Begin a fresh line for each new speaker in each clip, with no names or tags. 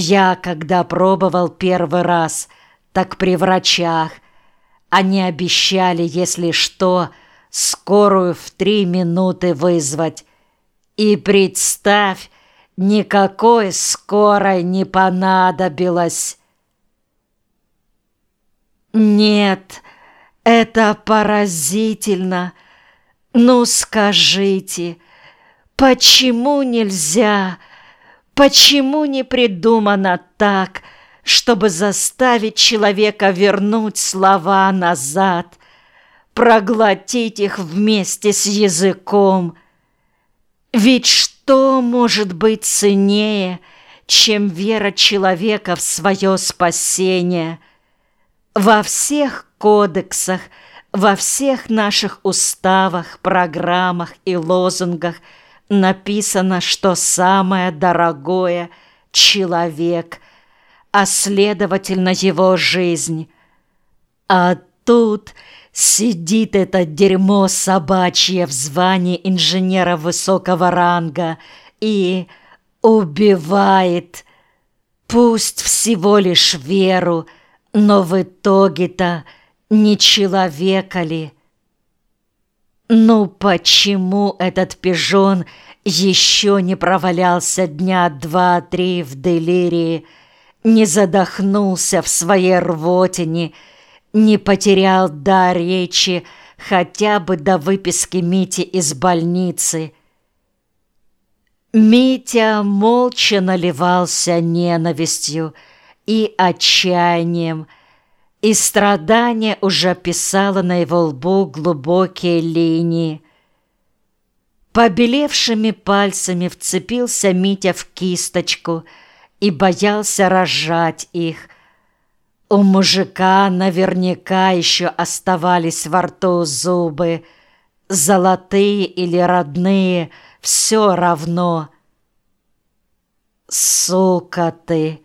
Я, когда пробовал первый раз, так при врачах, они обещали, если что, скорую в три минуты вызвать. И представь, никакой скорой не понадобилось. Нет, это поразительно. Ну скажите, почему нельзя, почему не придумано так, чтобы заставить человека вернуть слова назад, проглотить их вместе с языком? Ведь что может быть ценнее, чем вера человека в свое спасение? Во всех кодексах, во всех наших уставах, программах и лозунгах написано, что самое дорогое — человек, а следовательно его жизнь. А тут сидит это дерьмо собачье в звании инженера высокого ранга и убивает, пусть всего лишь веру, но в итоге-то не человека ли? Ну почему этот пижон еще не провалялся дня два-три в делирии, не задохнулся в своей рвотине, не потерял дар речи хотя бы до выписки Мити из больницы? Митя молча наливался ненавистью, и отчаянием, и страдание уже писало на его лбу глубокие линии. Побелевшими пальцами вцепился Митя в кисточку и боялся разжать их. У мужика наверняка еще оставались во рту зубы, золотые или родные, все равно. «Сука ты!»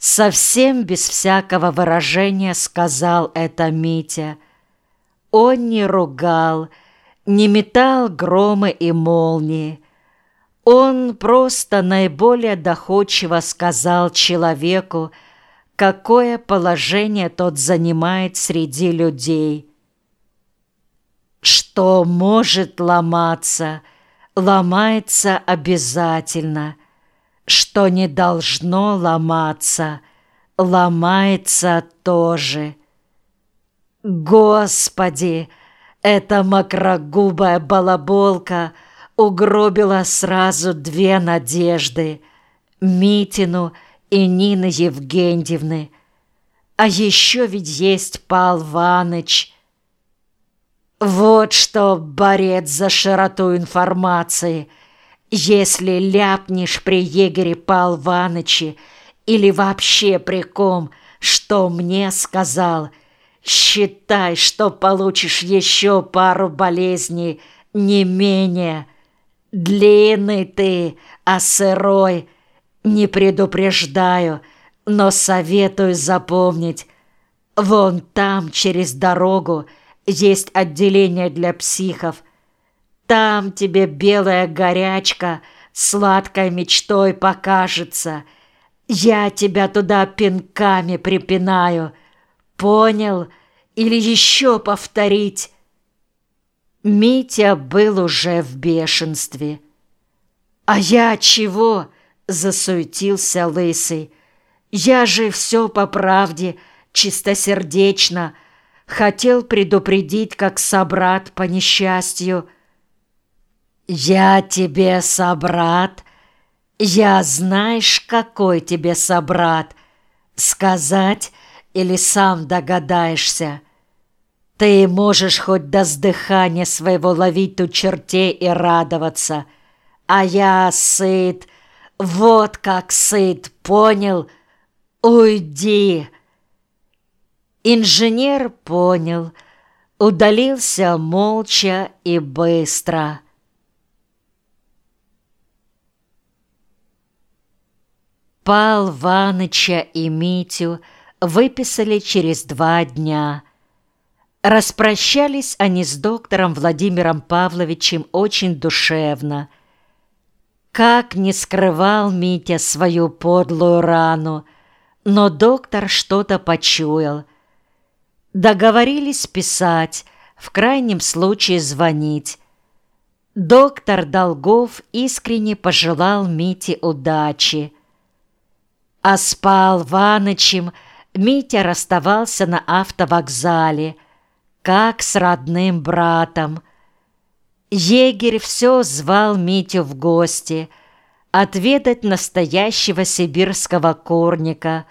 Совсем без всякого выражения сказал это Митя. Он не ругал, не метал громы и молнии. Он просто наиболее доходчиво сказал человеку, какое положение тот занимает среди людей. Что может ломаться, ломается обязательно – что не должно ломаться, ломается тоже. Господи, эта макрогубая балаболка угробила сразу две надежды — Митину и Нины Евгеньевны. А еще ведь есть Пал Ваныч. Вот что борец за широту информации — если ляпнешь при егере Пал Ваныче или вообще при ком, что мне сказал, считай, что получишь еще пару болезней, не менее. Длинный ты, а сырой, не предупреждаю, но советую запомнить. Вон там, через дорогу, есть отделение для психов – там тебе белая горячка сладкой мечтой покажется. Я тебя туда пинками припинаю. Понял? Или еще повторить?» Митя был уже в бешенстве. «А я чего?» — засуетился Лысый. «Я же все по правде, чистосердечно. Хотел предупредить, как собрат по несчастью». «Я тебе собрат? Я знаешь, какой тебе собрат? Сказать или сам догадаешься? Ты можешь хоть до сдыхания своего ловить у чертей и радоваться, а я сыт, вот как сыт, понял? Уйди!» Инженер понял, удалился молча и быстро. Пал Ваныча и Митю выписали через два дня. Распрощались они с доктором Владимиром Павловичем очень душевно. Как не скрывал Митя свою подлую рану, но доктор что-то почуял. Договорились писать, в крайнем случае звонить. Доктор Долгов искренне пожелал Мите удачи. А с Пал Ванычем Митя расставался на автовокзале, как с родным братом. Егерь все звал Митю в гости, отведать настоящего сибирского корника,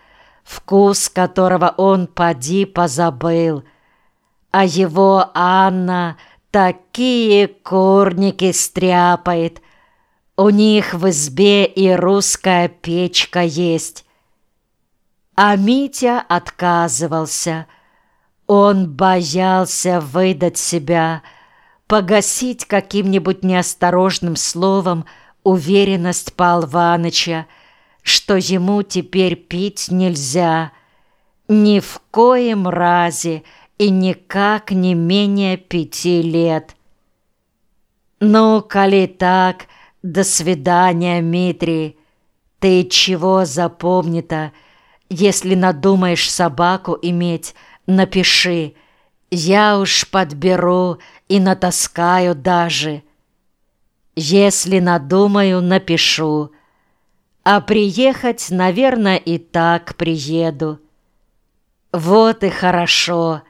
вкус которого он поди позабыл. А его Анна такие корники стряпает. У них в избе и русская печка есть. А Митя отказывался. Он боялся выдать себя, погасить каким-нибудь неосторожным словом уверенность Иваныча, что ему теперь пить нельзя. Ни в коем разе и никак не менее пяти лет. «Ну, коли так, до свидания, Митрий. Ты чего запомни-то?» Если надумаешь собаку иметь, напиши. Я уж подберу и натаскаю даже. Если надумаю, напишу. А приехать, наверное, и так приеду. Вот и хорошо.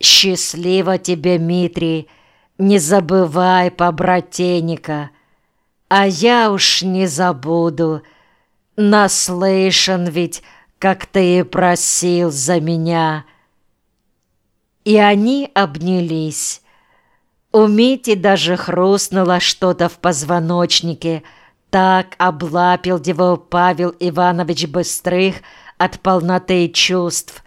Счастливо тебе, Митрий. Не забывай побратеника. А я уж не забуду. Наслышан ведь, как ты и просил за меня». И они обнялись. У Мити даже хрустнуло что-то в позвоночнике. Так облапил его Павел Иванович Быстрых от полноты чувств.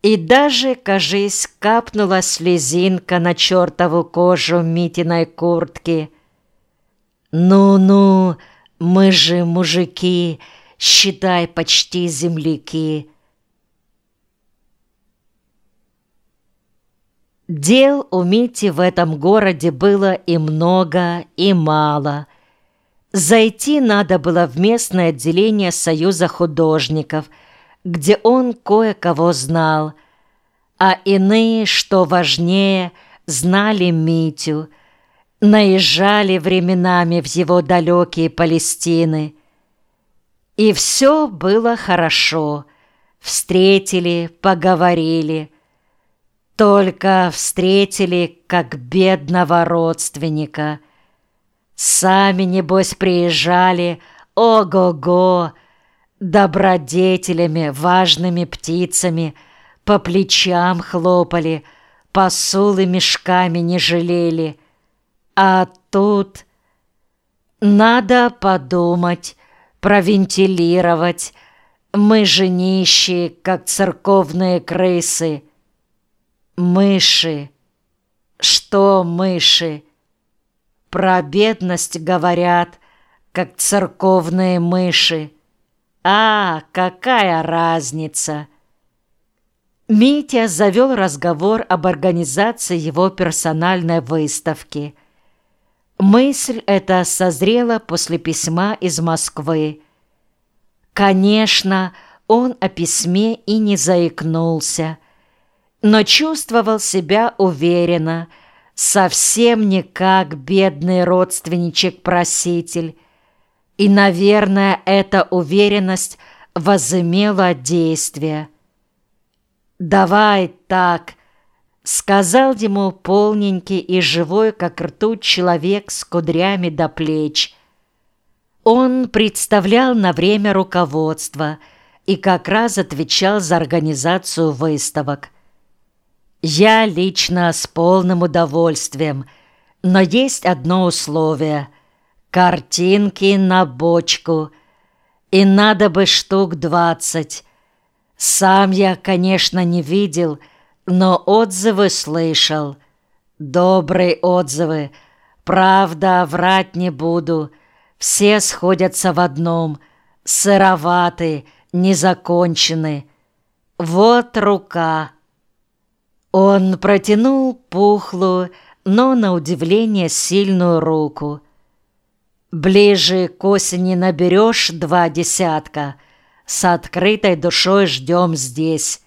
И даже, кажись, капнула слезинка на чертову кожу Митиной куртки. «Ну-ну, мы же мужики!» считай, почти земляки. Дел у Мити в этом городе было и много, и мало. Зайти надо было в местное отделение Союза художников, где он кое-кого знал, а иные, что важнее, знали Митю, наезжали временами в его далекие Палестины – и все было хорошо. Встретили, поговорили. Только встретили, как бедного родственника. Сами, небось, приезжали, ого-го, добродетелями, важными птицами, по плечам хлопали, посулы мешками не жалели. А тут надо подумать, провентилировать. Мы же нищие, как церковные крысы. Мыши. Что мыши? Про бедность говорят, как церковные мыши. А, какая разница? Митя завел разговор об организации его персональной выставки – Мысль эта созрела после письма из Москвы. Конечно, он о письме и не заикнулся, но чувствовал себя уверенно, совсем не как бедный родственничек-проситель. И, наверное, эта уверенность возымела действие. «Давай так», Сказал ему полненький и живой, как ртуть, человек с кудрями до плеч. Он представлял на время руководства и как раз отвечал за организацию выставок. «Я лично с полным удовольствием, но есть одно условие — картинки на бочку, и надо бы штук двадцать. Сам я, конечно, не видел — но отзывы слышал. Добрые отзывы. Правда, врать не буду. Все сходятся в одном. Сыроваты, незакончены. Вот рука. Он протянул пухлую, но, на удивление, сильную руку. Ближе к осени наберешь два десятка. С открытой душой ждем здесь.